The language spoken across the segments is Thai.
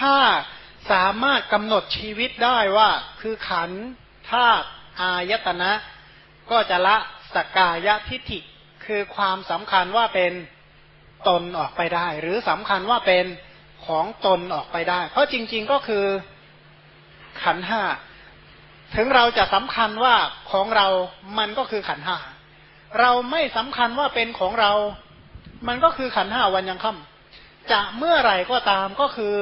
ถ้าสามารถกำหนดชีวิตได้ว่าคือขันธาตุอายตนะ ก็จะละสกกายทิฏฐิคือความสำคัญว่าเป็นตนออกไปได้ หรือสำคัญว่าเป็นของตนออกไปได้ เพราะจริง ๆก็คือขันห้าถึงเราจะสำคัญว่าของเรามันก็คือขันห้าเราไม่สำคัญว่าเป็นของเรา มันก็คือขันห้าวันยังค่ำจะเมื่อไหร่ก็ตามก็คือ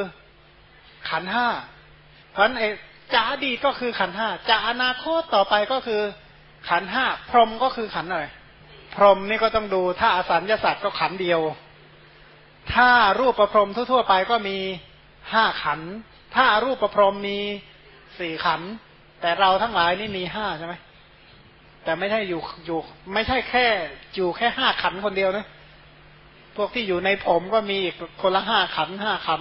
ขันห้าเพราะนั้นจะอดีตก็คือขันห้าจะอนาคตต่อไปก็คือขันห้าพรหมก็คือขันอะไรพรหมนี่ก็ต้องดูถ้าอสัญญาสัตว์ก็ขันเดียว ถ้ารูปประพรมทั่วๆไปก็มีห้าขัน ถ้ารูปประพรมมีสี่ขัน แต่เราทั้งหลายนี่มีห้าใช่ไหมแต่ไม่ใช่อยู่อยู่ ไม่ใช่แค่อยู่แค่ห้าขันคนเดียวนะพวกที่อยู่ในผมก็มีอีกคนละห้าขันห้าขัน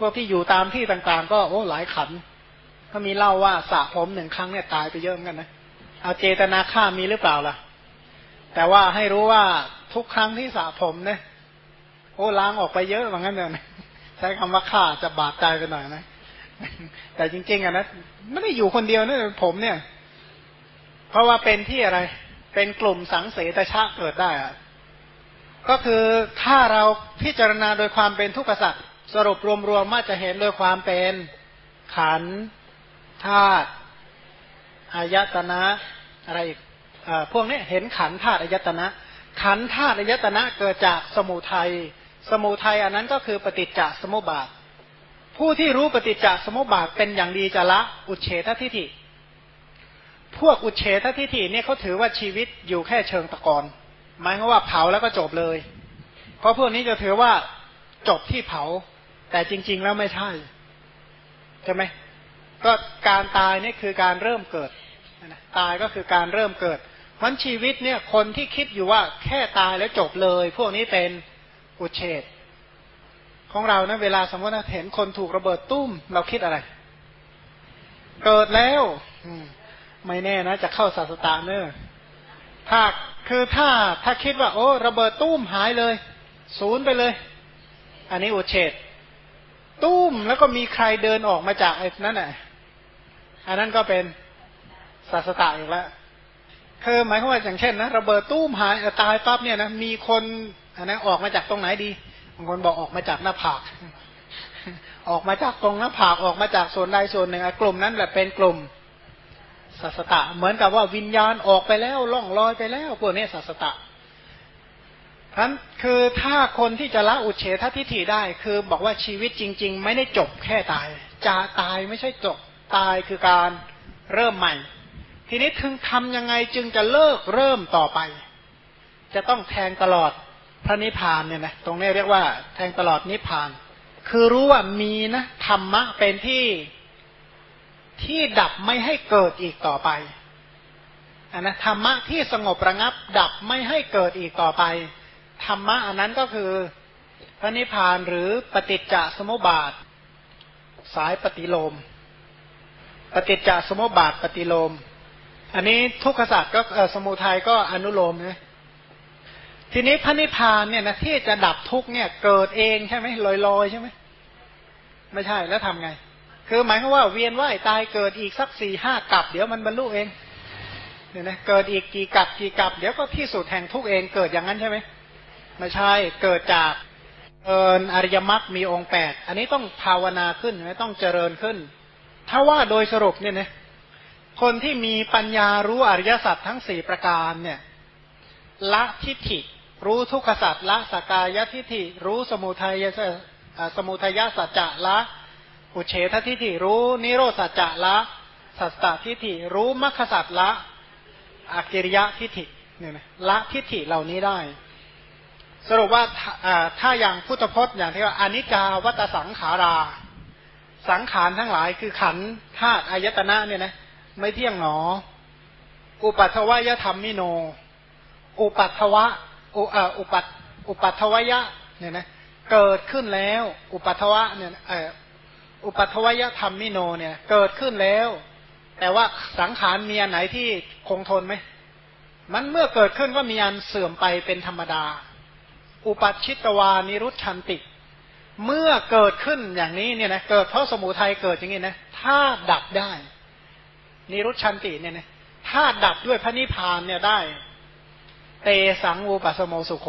พวกที่อยู่ตามที่ต่างๆ ก็โอ้หลายขันก็มีเล่าว่าสระผมหนึ่งครั้งเนี่ยตายไปเยอะเหมือนกันนะเอาเจตนาฆ่ามีหรือเปล่าล่ะ แต่ว่าให้รู้ว่าทุกครั้งที่สระผมเนี่ยโอ้ล้างออกไปเยอะเหมือนกันเลยใช้คำว่าฆ่าจะบาดใจไปหน่อยนะแต่จริง ๆอะนะไม่ได้อยู่คนเดียวนะผมเนี่ย เพราะว่าเป็นที่อะไร เป็นกลุ่มสังเสตชาเกิดได้อะก็คือถ้าเราพิจารณาโดยความเป็นทุกขสัตว์ สรุปรวมๆมาจะเห็นโดยความเป็นขันธาตุอายตนะอะไรอีกอพวกนี้เห็นขันธาตุอายตนะ ขันธาตุอายตนะเกิดจากสมุทัยสมุทัยอันนั้นก็คือปฏิจจสมุปบาท ผู้ที่รู้ปฏิจจสมุปบาทเป็นอย่างดีจะละอุเฉททิฏฐิ พวกอุเฉททิฏฐิเนี่ยเขาถือว่าชีวิตอยู่แค่เชิงตะกอนหมายความว่าเผาแล้วก็จบเลย เพราะพวกนี้จะถือว่าจบที่เผา แต่จริง ๆ แล้วไม่ใช่ ใช่ไหมก็การตายนี่คือการเริ่มเกิดตายก็คือการเริ่มเกิดมันชีวิตเนี่ย คนที่คิดอยู่ว่าแค่ตายแล้วจบเลย พวกนี้เป็นอุเฉดของเรานะเวลาสมมติเห็นคนถูกระเบิดตุ้ม เราคิดอะไร เกิดแล้วไม่แน่นะ จะเข้าศาสตาเนอะถ้าคือถ้าถ้าคิดว่า โอ้ ระเบิดตุ้มหายเลย ศูนย์ไปเลย อันนี้อุเฉด ตุ้มแล้วก็มีใครเดินออกมาจากไอ้นั่นแหละอันนั้นก็เป็นศาสตาอีกแล้วคือหมายความว่าอย่างเช่นนะระเบิดตุ้มหายตายปั๊บเนี่ยนะมีคนอันนั้นออกมาจากตรงไหนดีบางคนบอกออกมาจากหน้าผากออกมาจากตรงหน้าผากออกมาจากส่วนใดส่วนหนึ่งกลุ่มนั้นแหละเป็นกลุ่มสัสตะ เหมือนกับว่าวิญญาณออกไปแล้วล่องลอยไปแล้วพวกนี้สัสตะ ท่านคือถ้าคนที่จะละอุเฉททิฏฐิได้ คือบอกว่าชีวิตจริง ๆ ไม่ได้จบแค่ตาย จะตายไม่ใช่จบตายคือการเริ่มใหม่ ทีนี้ถึงทำยังไงจึงจะเลิกเริ่มต่อไป จะต้องแทงตลอดพระนิพพานเนี่ยนะตรงนี้เรียกว่า แทงตลอดนิพพาน คือรู้ว่ามีนะธรรมะเป็นที่ที่ดับไม่ให้เกิดอีกต่อไปอันนะธรรมะที่สงบระงับ ดับไม่ให้เกิดอีกต่อไป ธรรมะอันนั้นก็คือพระนิพพานหรือปฏิจจสมุปบาท สายปฏิโลม ปฏิจจสมุปบาทปฏิโลม อันนี้ทุกขศาสตร์ก็สมุทัยก็อนุโลมนะทีนี้พระนิพพานเนี่ยนะที่จะดับทุกเนี่ยเกิดเองใช่ไหมลอยๆใช่ไหมไม่ใช่แล้วทำไง คือหมายความว่าเวียนว่ายตายเกิดอีกสักสี่ห้ากับ เดี๋ยวมันบรรลุเองเนี่ยนะเกิดอีกกี่กับกี่กับ เดี๋ยวก็ที่สุดแห่งทุกเองเกิดอย่างนั้นใช่ไหม ไม่ใช่เกิดจากเอิญอริยมรรคมีองค์แปดอันนี้ต้องภาวนาขึ้นไหมต้องเจริญขึ้น ถ้าว่าโดยสรุปเนี่ยนะคนที่มีปัญญารู้อริยสัจทั้งสี่ประการเนี่ยละทิฏฐิ รู้ทุกขสัจละสกายทิฏฐิ รู้สมุทัยสมุทัยสัจจะละอุเฉททิฏฐิรู้นิโรสัจจะละสัสตทิฏฐิรู้มรรคสัจละอากิริยะทิฏฐิเนี่ยนะละทิฏฐิเหล่านี้ได้ สรุปว่าถ้าอย่างพุทธพจน์อย่างที่ว่าอนิจจาวัตสังขารา สังขารทั้งหลายคือขันธาตุอายตนะเนี่ยนะไม่เที่ยงหนอ อุปัตถวายธรรมมิโน อุปัตถวะอุอุปัตอุปัตถวยะเนี่ยนะเกิดขึ้นแล้ว อุปัตถวะเนี่ยเอออุปัทวยธรรมมิโนเนี่ย เกิดขึ้นแล้ว แต่ว่าสังขารมีอันไหนที่คงทนไหมมันเมื่อเกิดขึ้นก็มีอันเสื่อมไปเป็นธรรมดา อุปัชิตวานิรุชันติ เมื่อเกิดขึ้นอย่างนี้เนี่ยนะเกิดเพราะสมุทัยเกิดอย่างนี้นะถ้าดับได้ นิรุชันติเนี่ยนะถ้าดับด้วยพระนิพพานเนี่ยได้ เตสังวูปัสโมสุโข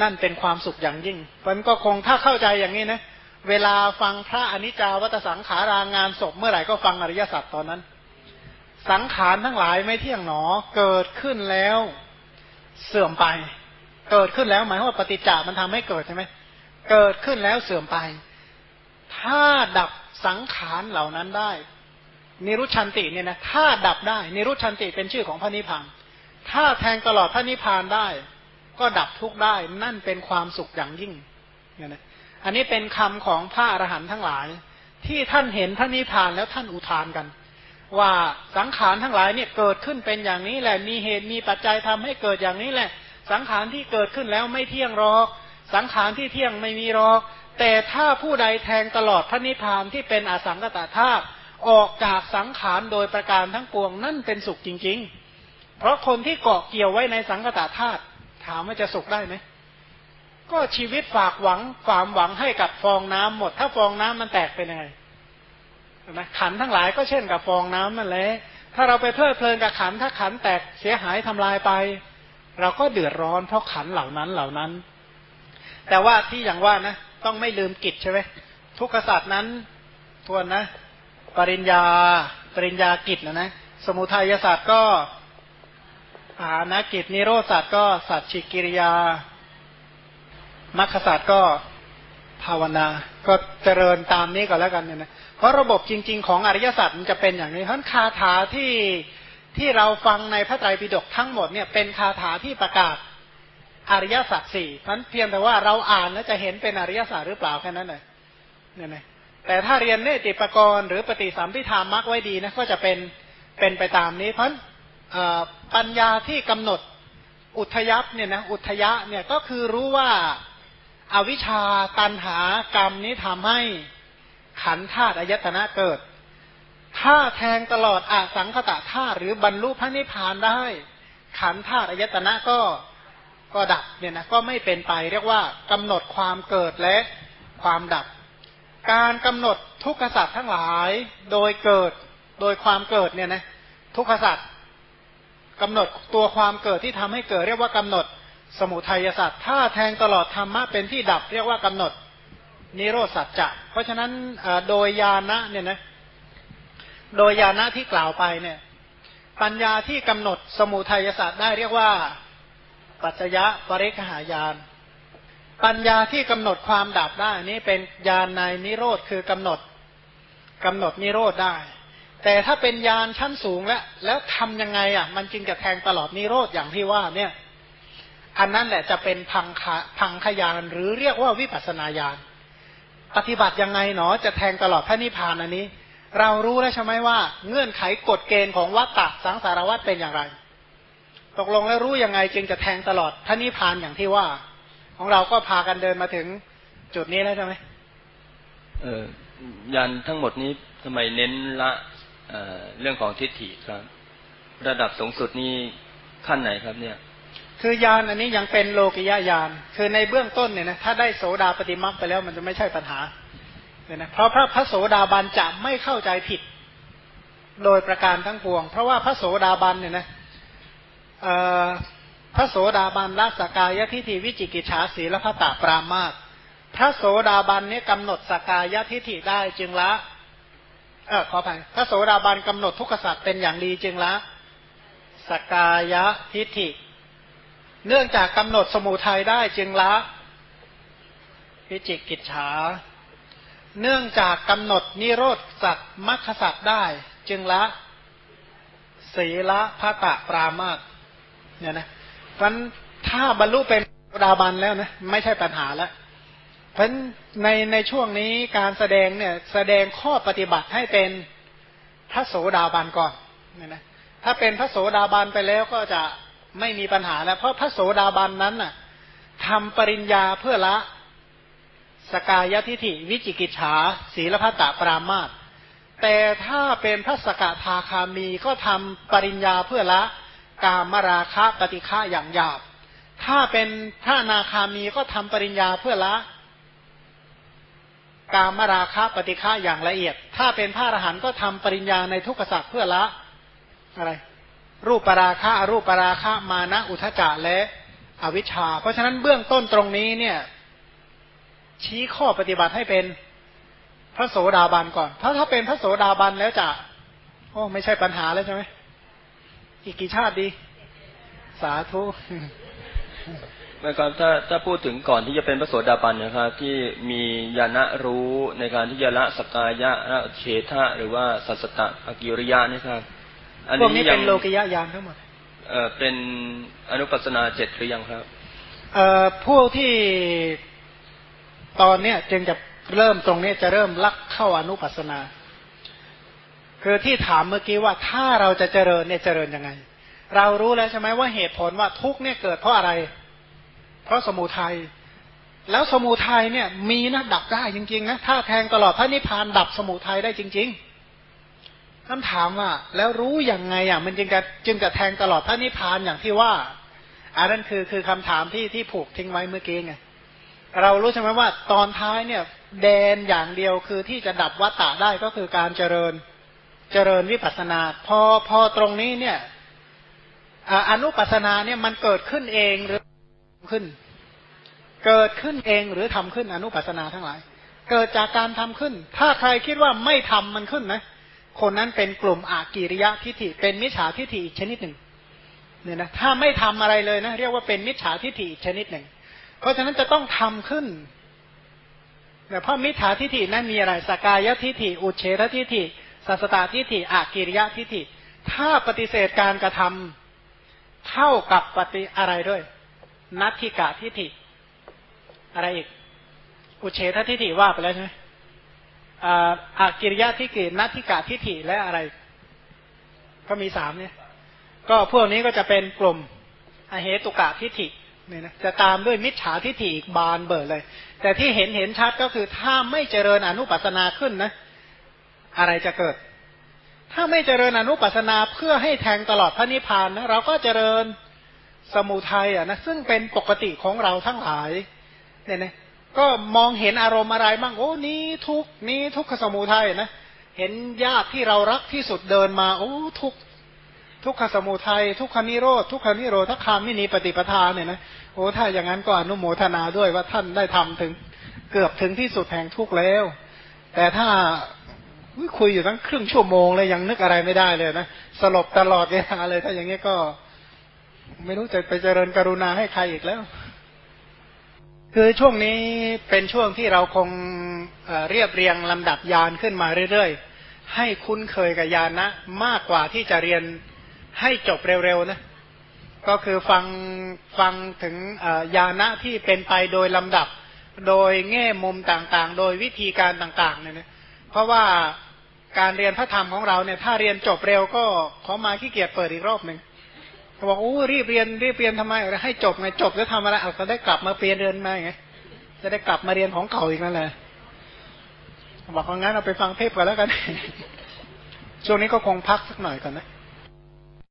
นั่นเป็นความสุขอย่างยิ่งมันก็คงถ้าเข้าใจอย่างนี้นะเวลาฟังพระอนิจจาวัตสังขารางานศพเมื่อไหร่ก็ฟังอริยสัจตอนนั้น สังขารทั้งหลายไม่เที่ยงหนอเกิดขึ้นแล้วเสื่อมไป เกิดขึ้นแล้วหมายว่าปฏิจจามันทำให้เกิดใช่ไหมเกิดขึ้นแล้วเสื่อมไป ถ้าดับสังขารเหล่านั้นได้ นิรุชันติเนี่ยนะถ้าดับได้ นิรุชันติเป็นชื่อของพระนิพพานถ้าแทงตลอดพระนิพพานได้ ก็ดับทุกข์ได้นั่นเป็นความสุขอย่างยิ่งเนี่ยนะอันนี้เป็นคำของพระอรหันต์ทั้งหลาย ที่ท่านเห็นพระนิพพานแล้วท่านอุทานกัน ว่าสังขารทั้งหลายเนี่ยเกิดขึ้นเป็นอย่างนี้แหละมีเหตุมีปัจจัยทำให้เกิดอย่างนี้แหละ สังขารที่เกิดขึ้นแล้วไม่เที่ยงรอก สังขารที่เที่ยงไม่มีรอก แต่ถ้าผู้ใดแทงตลอดพระนิพพานที่เป็นอสังกตธาตุออกจากสังขารโดยประการทั้งปวงนั่นเป็นสุขจริง ๆ เพราะคนที่เกาะเกี่ยวไว้ในสังกตธาตุถามว่าจะสุขได้ไหมก็ชีวิตฝากหวังความหวังให้กับฟองน้ำหมด ถ้าฟองน้ำมันแตกเป็นยังไงนะขันทั้งหลายก็เช่นกับฟองน้ำนั่นแหละถ้าเราไปเพลิดเพลินกับขันถ้าขันแตกเสียหายทำลายไป เราก็เดือดร้อนเพราะขันเหล่านั้นเหล่านั้น แต่ว่าที่อย่างว่านะ ต้องไม่ลืมกิจใช่ไหมทุกขศาสตร์นั้นทวนนะ ปริญญา ปริญญากิจนะนะ สมุทัยศาสตร์ก็อาณากิจนิโรศาสตร์ก็สัจฉิกิริยา มรรคศาสตร์ก็ภาวนา ก็เจริญตามนี้ก็แล้วกันเนี่ยนะ เพราะระบบจริง ๆ ของอริยศาสัจมันจะเป็นอย่างนี้เพราะคาถาที่ ที่เราฟังในพระไตรปิฎกทั้งหมดเนี่ยเป็นคาถาที่ประกาศอริยสัจสี่นั้นเพียงแต่ว่าเราอ่านแล้วจะเห็นเป็นอริยสัจหรือเปล่าแค่นั้นเลยเนี่ยนะแต่ถ้าเรียนเนติปกรณ์หรือปฏิสัมพิธามักไว้ดีนะก็จะเป็นเป็นไปตามนี้ เพราะปัญญาที่กำหนดอุทยัพเนี่ยนะอุทยะเนี่ยก็คือรู้ว่าอาวิชชาตันหากรรมนี้ทำให้ขันธาตุอายตนะเกิด ถ้าแทงตลอดอสังขตะธาตุหรือบรรลุพระนิพพานได้ ขันธาตุอายตนะก็ก็ดับเนี่ยนะก็ไม่เป็นไปเรียกว่ากำหนดความเกิดและความดับ การกำหนดทุกขสัตว์ทั้งหลายโดยเกิดโดยความเกิดเนี่ยนะทุกขสัตว์กำหนดตัวความเกิดที่ทำให้เกิด เรียกว่ากำหนดสมุทัยสัตว์ถ้าแทงตลอดธรรมะเป็นที่ดับ เรียกว่ากำหนดนิโรสัจจะเพราะฉะนั้นโดยญาณะเนี่ยนะ โดยญาณะที่กล่าวไปเนี่ย ปัญญาที่กำหนดสมุทัยศาสตว์ได้เรียกว่า ปัจจยะปริคหายาน ปัญญาที่กำหนดความดับได้นี้เป็นญาณในนิโรธคือกำหนดกำหนดนิโรธได้ แต่ถ้าเป็นญาณชั้นสูงแล้วแล้วทำยังไงอะ มันจึงจะแทงตลอดนิโรธอย่างที่ว่าเนี่ย อันนั้นแหละจะเป็นพังคพังขยานหรือเรียกว่าวิปัสนาญาณปฏิบัติยังไงหนอจะแทงตลอดพระนิพพานอันนี้ เรารู้แล้วใช่ไหมว่า เงื่อนไขกฎเกณฑ์ของวัตตะสังสารวัตเป็นอย่างไร ตกลงแล้วรู้ยังไงจึงจะแทงตลอดพระนิพพานอย่างที่ว่า ของเราก็พากันเดินมาถึงจุดนี้แล้วใช่ไหมเออยันทั้งหมดนี้ทำไมเน้นละเเรื่องของทิฏฐิครับ ระดับสูงสุดนี้ขั้นไหนครับเนี่ย คือยานอันนี้ยังเป็นโลกิยายาน คือในเบื้องต้นเนี่ยนะถ้าได้โสดาปฏิมักไปแล้วมันจะไม่ใช่ปัญหา เนี่ยนะเพราะพระพระโสดาบันจะไม่เข้าใจผิด โดยประการทั้งปวง เพราะว่าพระโสดาบันเนี่ยนะพระโสดาบันละสกายทิฏฐิวิจิกิจฉาสีและพระตาปรามาตพระโสดาบันนี้กำหนดสกายทิฏฐิได้จึงละเออขออภัยพระโสดาบันกำหนดทุกขสัตว์เป็นอย่างดีจึงละสกายทิฏฐิ เนื่องจากกำหนดสมุทัยได้จึงละวิจิกิจฉา เนื่องจากกำหนดนิโรธสัตว์มรรคสัตว์ได้ จึงละศีละพระตะปรามาตเนี่ยนะเพราะถ้าบรรลุเป็นดาบันแล้วนะไม่ใช่ปัญหาแล้วเพราะในในช่วงนี้การแสดงเนี่ยแสดงข้อปฏิบัติให้เป็นพระโสดาบันก่อนเนี่ยนะถ้าเป็นพระโสดาบันไปแล้วก็จะไม่มีปัญหาแล้ว เพราะพระโสดาบันนั้นน่ะทำปริญญาเพื่อละ สกายทิฐิวิจิกิจฉาศีลพัตตปรามาตแต่ถ้าเป็นพระสกทาคามีก็ทำปริญญาเพื่อละกามราคะปฏิฆะอย่างหยาบ ถ้าเป็นพระนาคามีก็ทำปริญญาเพื่อละการมราคะปฏิฆะอย่างละเอียด ถ้าเป็นพระอรหันต์ก็ทำปริญญาในทุกขสัตว์เพื่อละอะไร รูปปราคะอรูปปราคะมานะอุทจจะและอวิชชา เพราะฉะนั้นเบื้องต้นตรงนี้เนี่ย ชี้ข้อปฏิบัติให้เป็นพระโสดาบันก่อน ถ้าถ้าเป็นพระโสดาบันแล้วจะ โอ้ ไม่ใช่ปัญหาแล้วใช่ไหม อีกกี่ชาติดี สาธุนะครับถ้าถ้าพูดถึงก่อนที่จะเป็นพระโสดาบันนะครับ ที่มีญาณรู้ในการที่จะละสกายะละเฉทะหรือว่าสัสตะอกิริยะนี่ครับ อันนี้เป็นโลกิยะยานทั้งหมดเอ่อเป็นอนุปัสนาเจ็ดหรือยังครับ เอ่อพวกที่ ตอนเนี้ยจึงจะเริ่มตรงนี้จะเริ่มลักเข้าอนุปัสนา คือที่ถามเมื่อกี้ว่าถ้าเราจะเจริญเนี่ยเจริญยังไง เรารู้แล้วใช่ไหมว่าเหตุผลว่าทุกเนี่ยเกิดเพราะอะไร เพราะสมุทัยแล้วสมุทัยเนี่ยมีนะดับได้จริงๆนะถ้าแทงตลอดพระนิพพานดับสมุทัยได้จริง ๆคำถามว่า แล้วรู้ยังไงอะมันจึงจะจึงจะแทงตลอดพระนิพพานอย่างที่ว่าอันนั้นคือคือคำถามที่ที่ผูกทิ้งไว้เมื่อกี้ไง เรารู้ใช่ไหมว่าตอนท้ายเนี่ยแดนอย่างเดียวคือที่จะดับวัตตะได้ก็คือการเจริญเจริญวิปัสนา พอพอตรงนี้เนี่ยอนุปัสนาเนี่ยมันเกิดขึ้นเองหรือขึ้น เกิดขึ้นเองหรือทำขึ้นอนุปัสนาทั้งหลาย เกิดจากการทำขึ้น ถ้าใครคิดว่าไม่ทำมันขึ้นนะคนนั้นเป็นกลุ่มอากิริยะทิฏฐิเป็นมิจฉาทิฏฐิอีกชนิดหนึ่งเนี่ยนะถ้าไม่ทำอะไรเลยนะ เรียกว่าเป็นมิจฉาทิฏฐิอีกชนิดหนึ่ง เพราะฉะนั้นจะต้องทำขึ้นแต่พราะมิจฉาทิฏฐินั้นมีอะไรสกายทิฏฐิอุเฉรทิฏฐิสัสตาทิฏฐิอากิริยะทิฏฐิ ถ้าปฏิเสธการกระทำเท่ากับปฏิอะไรด้วย นัตถิกาทิฏฐิ อะไรอีก อุเฉททิฏฐิว่าไปแล้วใช่ไหมอากิริยะทิฏฐินัตถิกาทิฏฐิและอะไร ก็มีสามเนี่ย ก็พวกนี้ก็จะเป็นกลุ่มอเหตุกะทิฏฐิ เนี่ยนะจะตามด้วยมิจฉาทิฏฐิอีกบานเบิดเลย แต่ที่เห็นเห็นชัดก็คือถ้าไม่เจริญอนุปัสนาขึ้นนะ อะไรจะเกิด ถ้าไม่เจริญอนุปัสนาเพื่อให้แทงตลอดพระนิพพานนะเราก็เจริญสมุทัยอะนะซึ่งเป็นปกติของเราทั้งหลายเนี่ยนะก็มองเห็นอารมณ์อะไรบ้างโอ้นี้ทุกนี้ทุกขสมุทัยนะเห็นญาติที่เรารักที่สุดเดินมาโอ้ทุก ทุกขสมุทัยทุกขานิโรธทุกขานิโรธถ้าคาไม่มีปฏิปทาเนี่ยนะโอ้ถ้าอย่างนั้นก็อนุโมทนาด้วยว่าท่านได้ทำถึงเกือบถึงที่สุดแห่งทุกแล้ว แต่ถ้าคุยอยู่ตั้งครึ่งชั่วโมงเลยยังนึกอะไรไม่ได้เลยนะสลบตลอดเวลาเลย ถ้าอย่างนี้ก็ ไม่รู้จะไปเจริญกรุณาให้ใครอีกแล้ว คือช่วงนี้เป็นช่วงที่เราคงเรียบเรียงลำดับยานขึ้นมาเรื่อยๆให้คุ้นเคยกับยานะมากกว่าที่จะเรียน ให้จบเร็วๆนะก็คือฟังฟังถึงญาณะที่เป็นไปโดยลำดับ โดยแง่มุมต่างๆ โดยวิธีการต่างๆเนี่ยนะเพราะว่าการเรียนพระธรรมของเราเนี่ย ถ้าเรียนจบเร็วก็ขอมาขี้เกียจเปิดอีกรอบหนึ่งเขาบอกโอ้รีบเรียนรีบเรียนทำไมให้จบไงจบแล้วทำอะไรเอาจะได้กลับมาเปลี่ยนเรียนมาไงจะได้กลับมาเรียนของเก่าอีกนั่นแหละบอกว่างั้นเอาไปฟังเทปก่อนแล้วกัน ช่วงนี้ก็คงพักสักหน่อยก่อนนะ